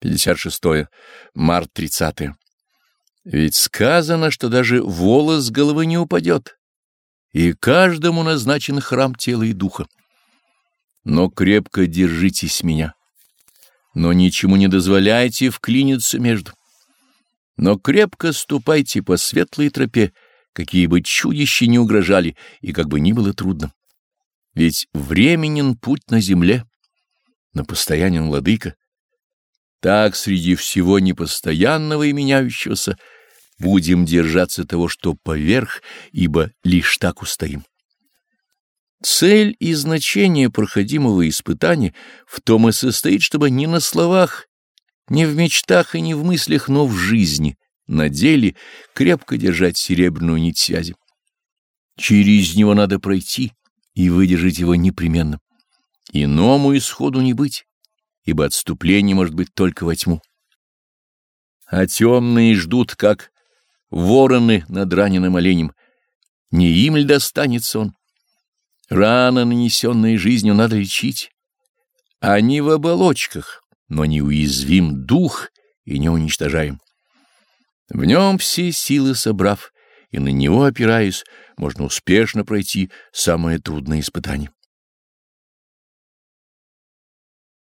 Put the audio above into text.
56. Март 30. Ведь сказано, что даже волос с головы не упадет, и каждому назначен храм тела и духа. Но крепко держитесь меня, но ничему не дозволяйте вклиниться между. Но крепко ступайте по светлой тропе, какие бы чудища не угрожали и как бы ни было трудно. Ведь временен путь на земле, но постоянен владыка. Так среди всего непостоянного и меняющегося будем держаться того, что поверх, ибо лишь так устоим. Цель и значение проходимого испытания в том и состоит, чтобы не на словах, не в мечтах и не в мыслях, но в жизни, на деле крепко держать серебряную нить связи. Через него надо пройти и выдержать его непременно. Иному исходу не быть ибо отступление может быть только во тьму. А темные ждут, как вороны над раненым оленем. Не им ли достанется он? Раны, нанесенные жизнью, надо лечить. Они в оболочках, но неуязвим дух и не уничтожаем. В нем все силы собрав, и на него опираясь, можно успешно пройти самое трудное испытание.